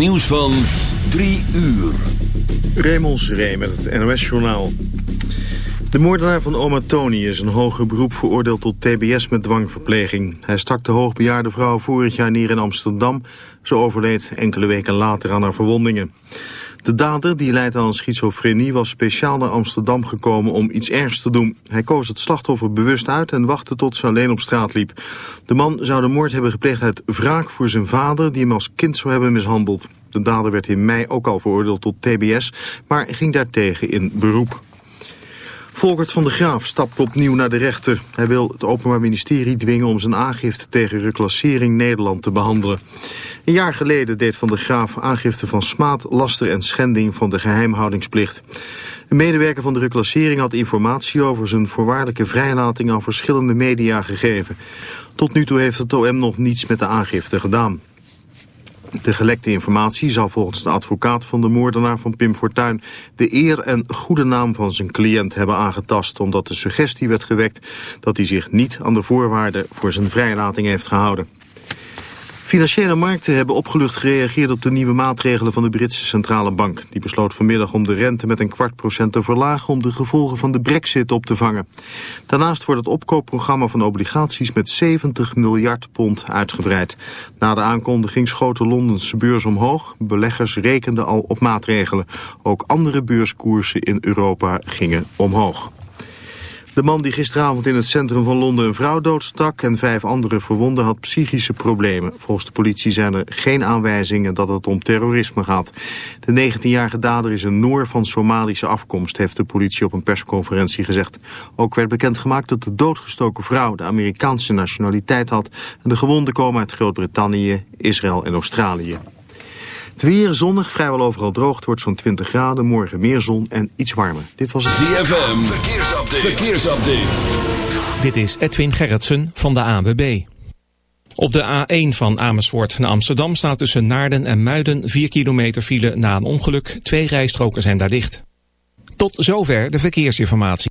Nieuws van 3 uur. Raymond Ree met het NOS-journaal. De moordenaar van oma Tony is een hoger beroep veroordeeld tot tbs met dwangverpleging. Hij stak de hoogbejaarde vrouw vorig jaar neer in Amsterdam. Ze overleed enkele weken later aan haar verwondingen. De dader, die leidt aan schizofrenie, was speciaal naar Amsterdam gekomen om iets ergs te doen. Hij koos het slachtoffer bewust uit en wachtte tot ze alleen op straat liep. De man zou de moord hebben gepleegd uit wraak voor zijn vader, die hem als kind zou hebben mishandeld. De dader werd in mei ook al veroordeeld tot tbs, maar ging daartegen in beroep. Volkert van de Graaf stapt opnieuw naar de rechter. Hij wil het Openbaar Ministerie dwingen om zijn aangifte tegen reclassering Nederland te behandelen. Een jaar geleden deed Van de Graaf aangifte van smaad, laster en schending van de geheimhoudingsplicht. Een medewerker van de reclassering had informatie over zijn voorwaardelijke vrijlating aan verschillende media gegeven. Tot nu toe heeft het OM nog niets met de aangifte gedaan. De gelekte informatie zou volgens de advocaat van de moordenaar van Pim Fortuyn de eer en goede naam van zijn cliënt hebben aangetast omdat de suggestie werd gewekt dat hij zich niet aan de voorwaarden voor zijn vrijlating heeft gehouden. Financiële markten hebben opgelucht gereageerd op de nieuwe maatregelen van de Britse Centrale Bank. Die besloot vanmiddag om de rente met een kwart procent te verlagen om de gevolgen van de brexit op te vangen. Daarnaast wordt het opkoopprogramma van obligaties met 70 miljard pond uitgebreid. Na de aankondiging schoot de Londense beurs omhoog. Beleggers rekenden al op maatregelen. Ook andere beurskoersen in Europa gingen omhoog. De man die gisteravond in het centrum van Londen een vrouw doodstak en vijf andere verwonden had psychische problemen. Volgens de politie zijn er geen aanwijzingen dat het om terrorisme gaat. De 19-jarige dader is een Noor van Somalische afkomst, heeft de politie op een persconferentie gezegd. Ook werd bekendgemaakt dat de doodgestoken vrouw de Amerikaanse nationaliteit had en de gewonden komen uit Groot-Brittannië, Israël en Australië. Het weer zonnig, vrijwel overal droog. Het wordt zo'n 20 graden. Morgen meer zon en iets warmer. Dit was het... ZFM, verkeersupdate. verkeersupdate. Dit is Edwin Gerritsen van de ANWB. Op de A1 van Amersfoort naar Amsterdam staat tussen Naarden en Muiden 4 kilometer file na een ongeluk. Twee rijstroken zijn daar dicht. Tot zover de verkeersinformatie.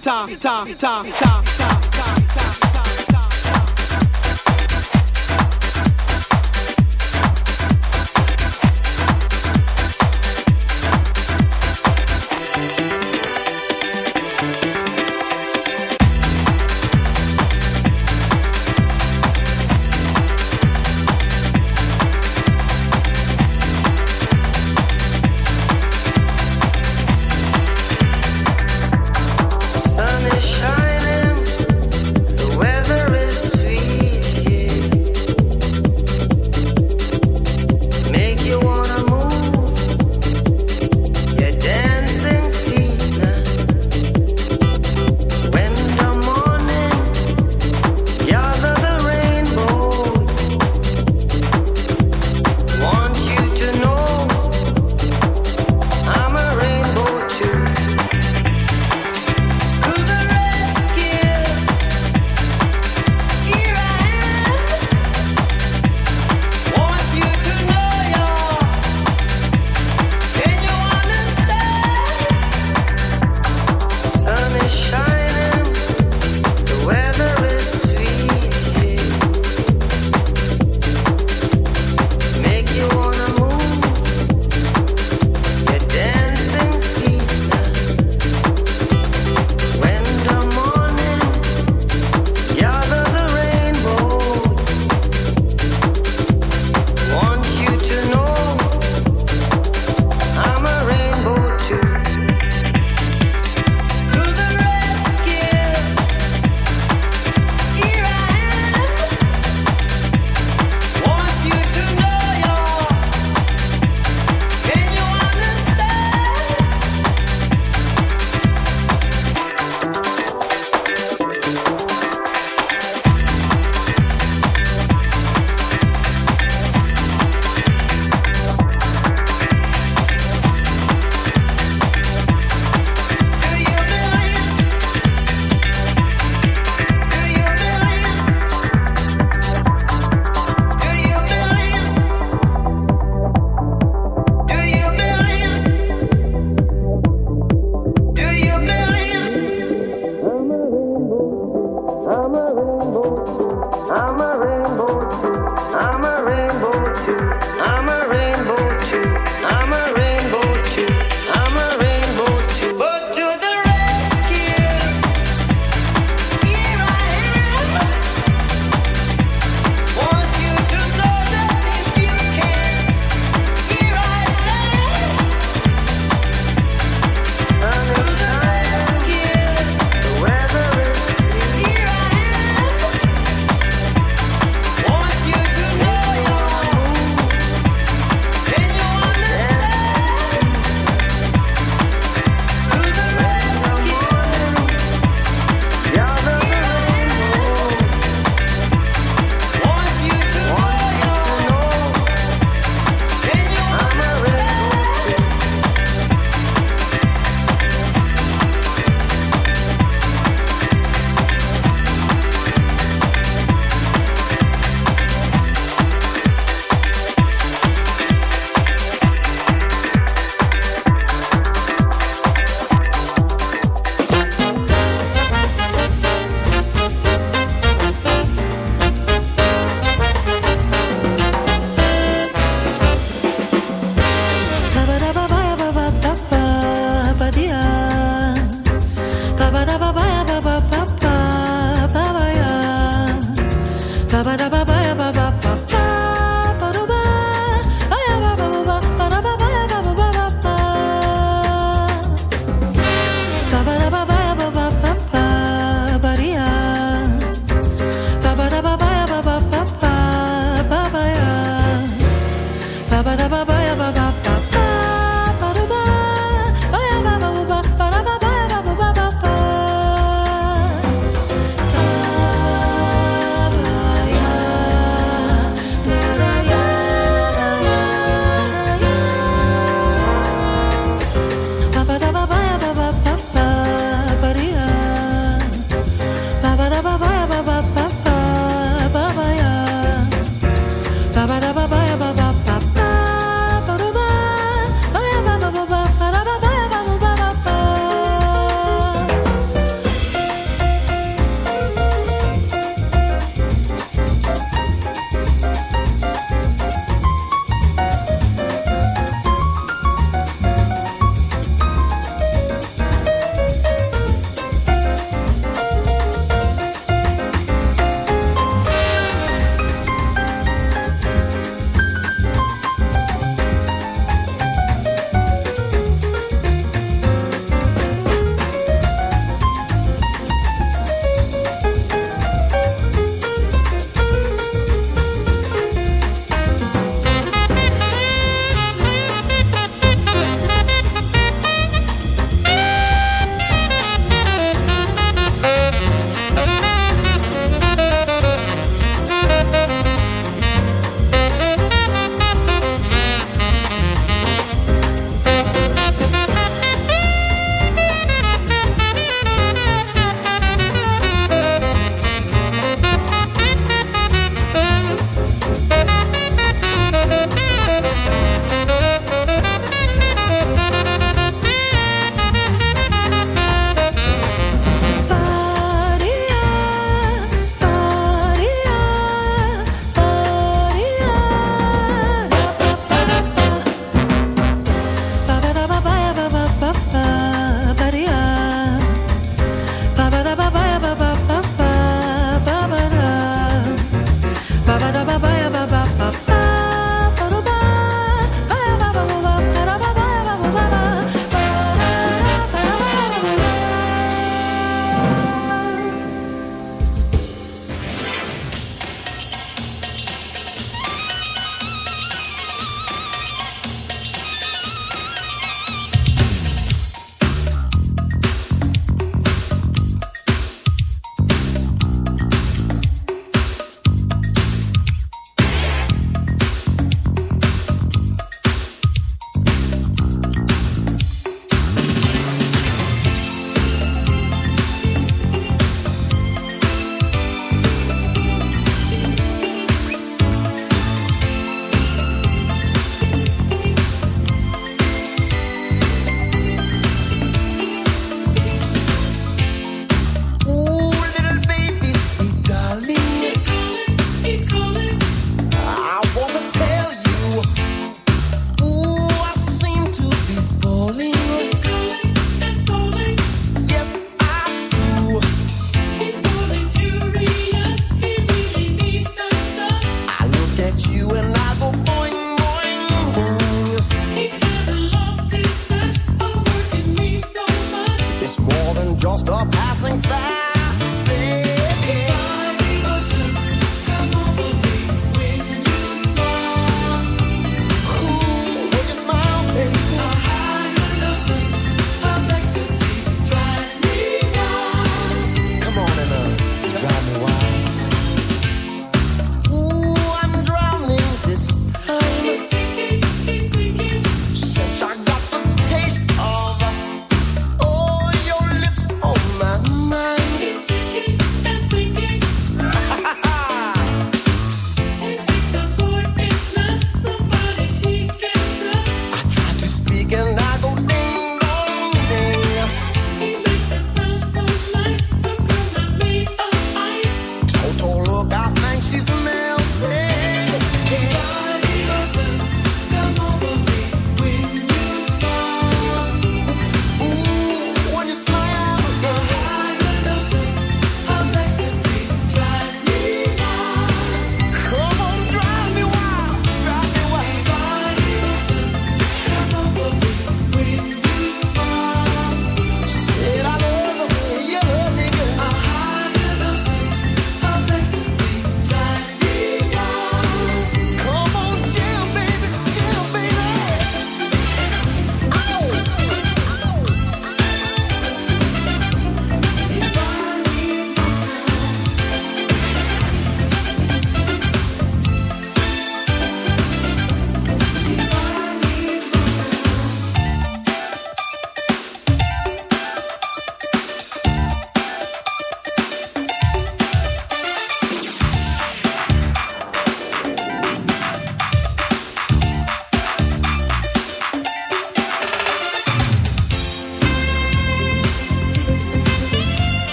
Ta, ta, ta, ta,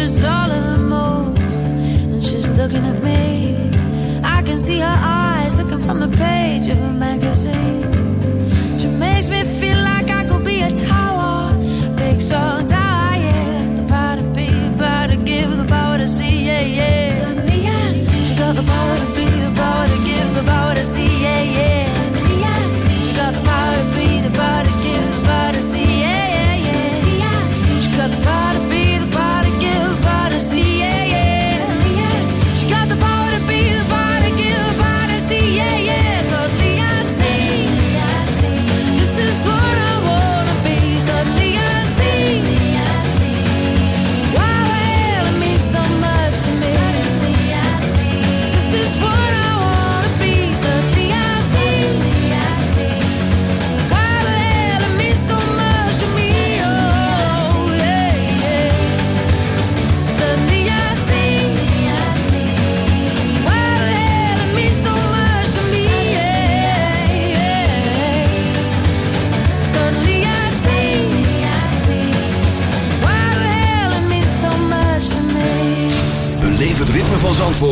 she's taller than most, and she's looking at me. I can see her eyes looking from the page of a magazine. She makes me feel like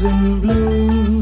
in bloom.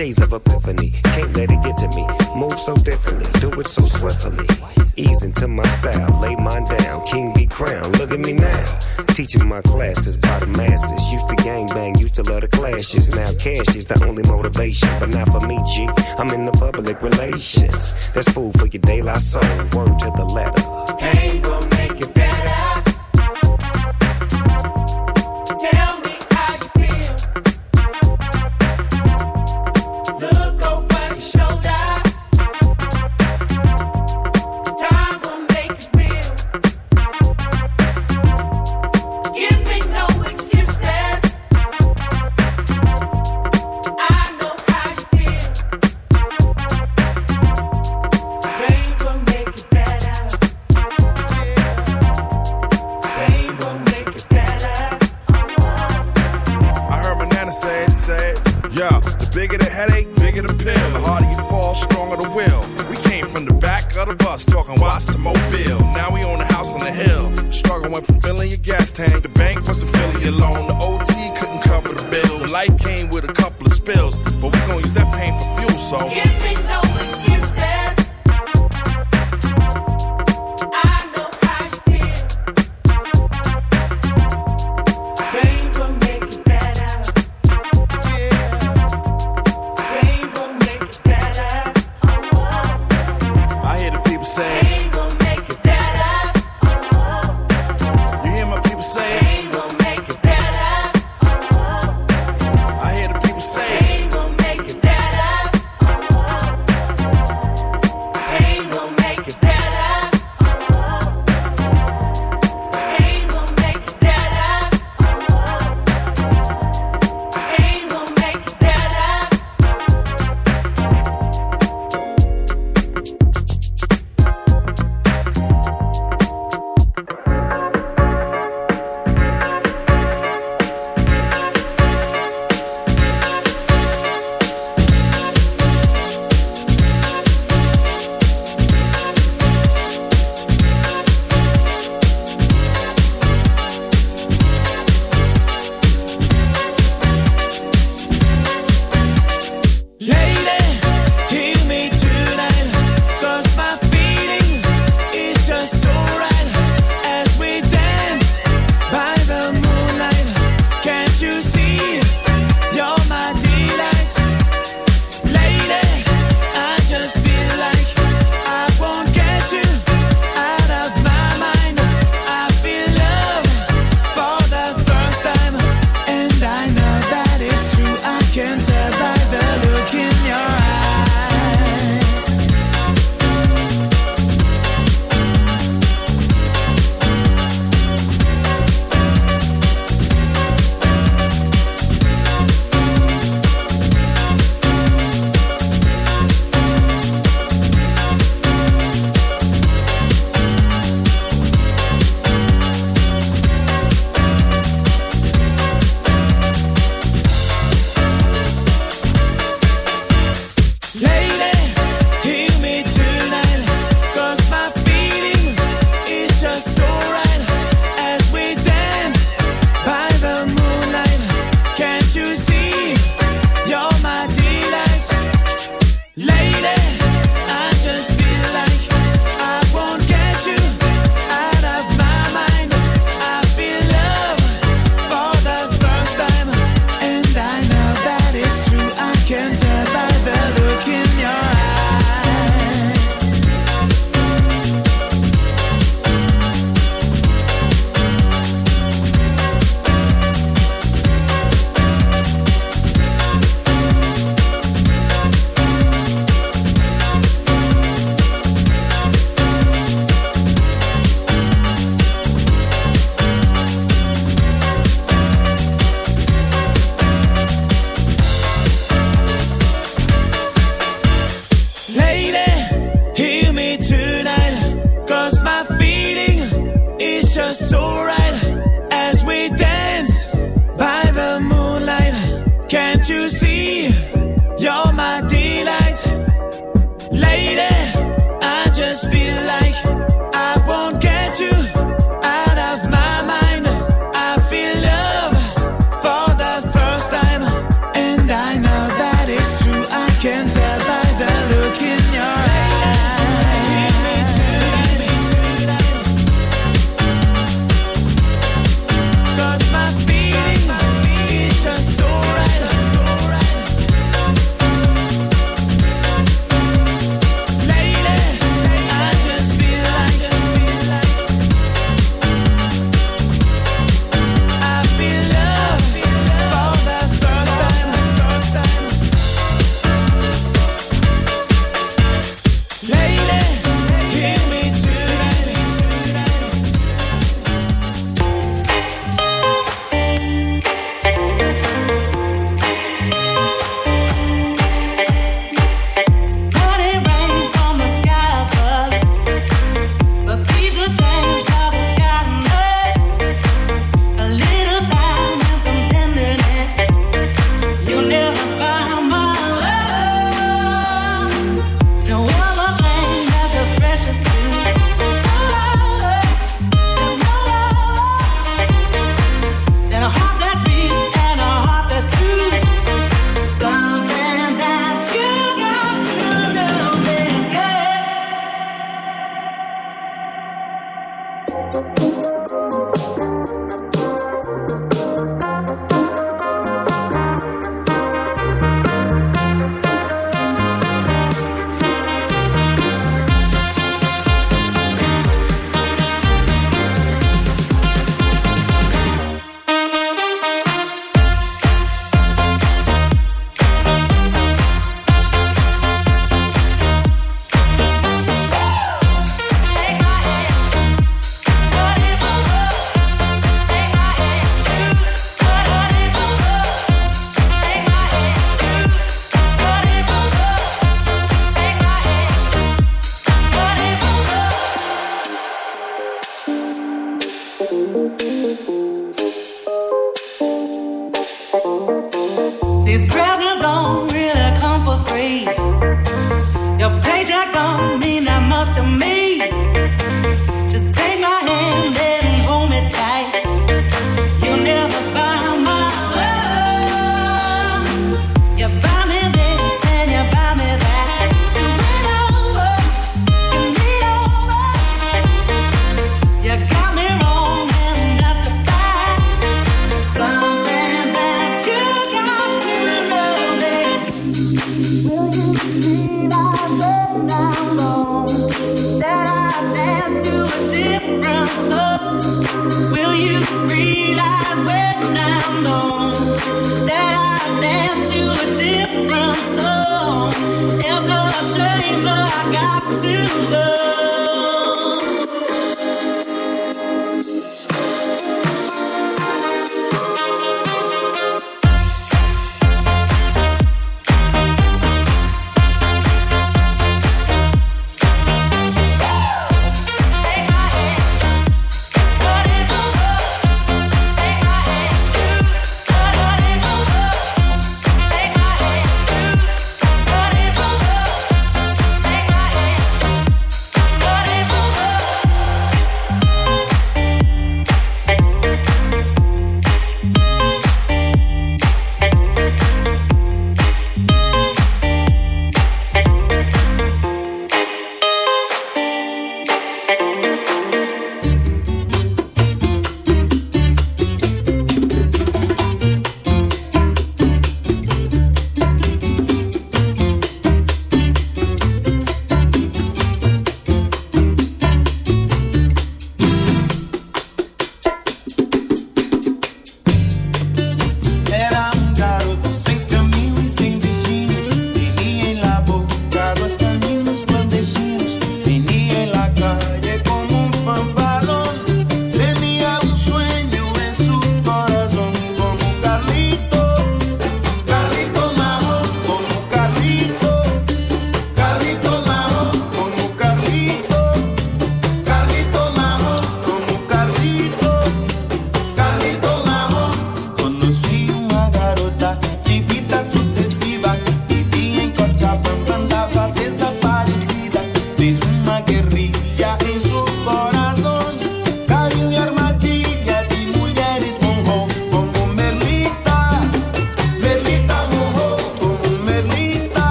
shades of a soul.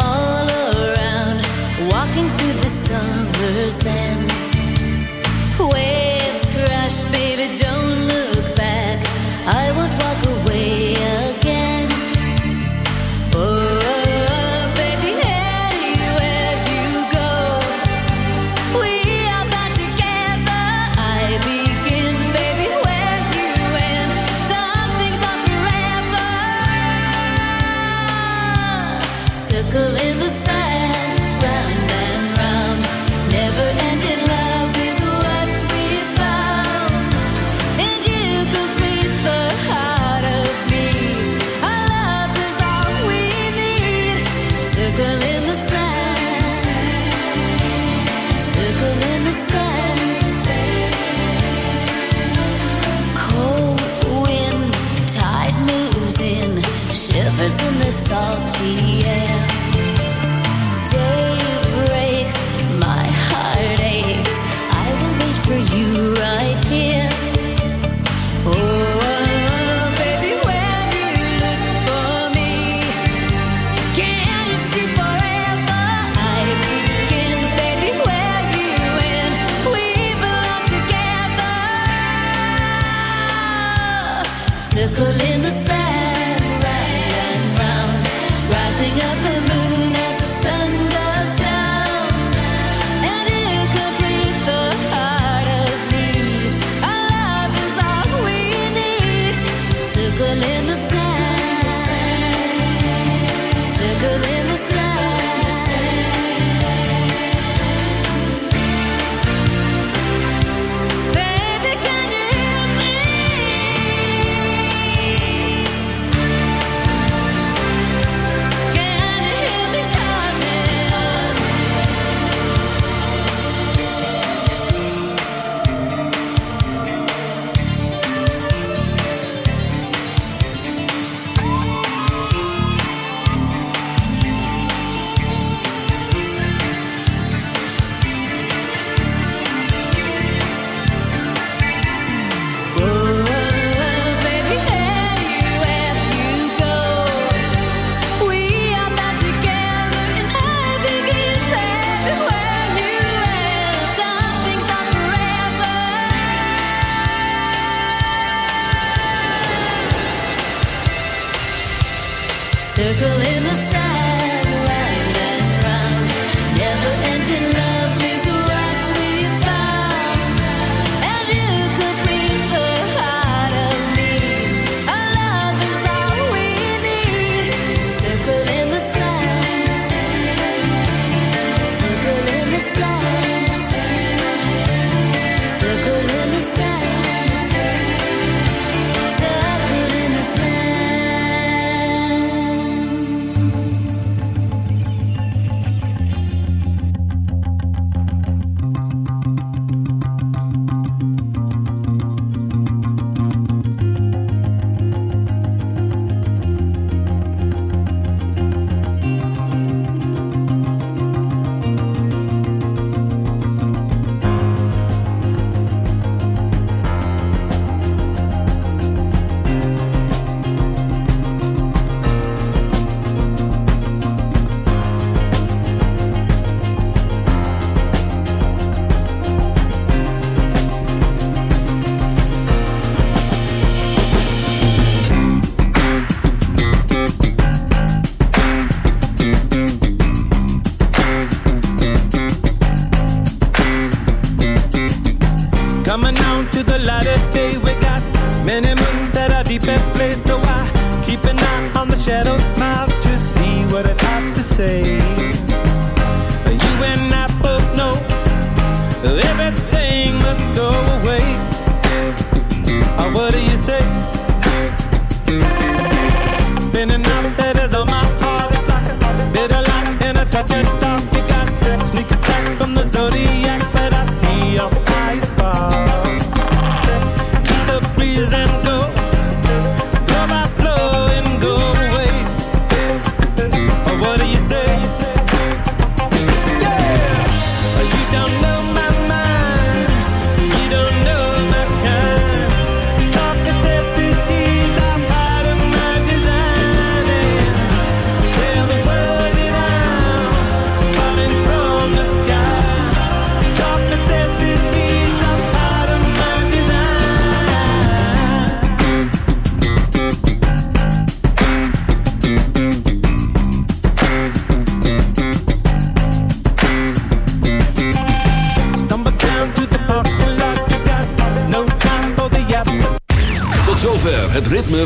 all around, walking through the summer sand.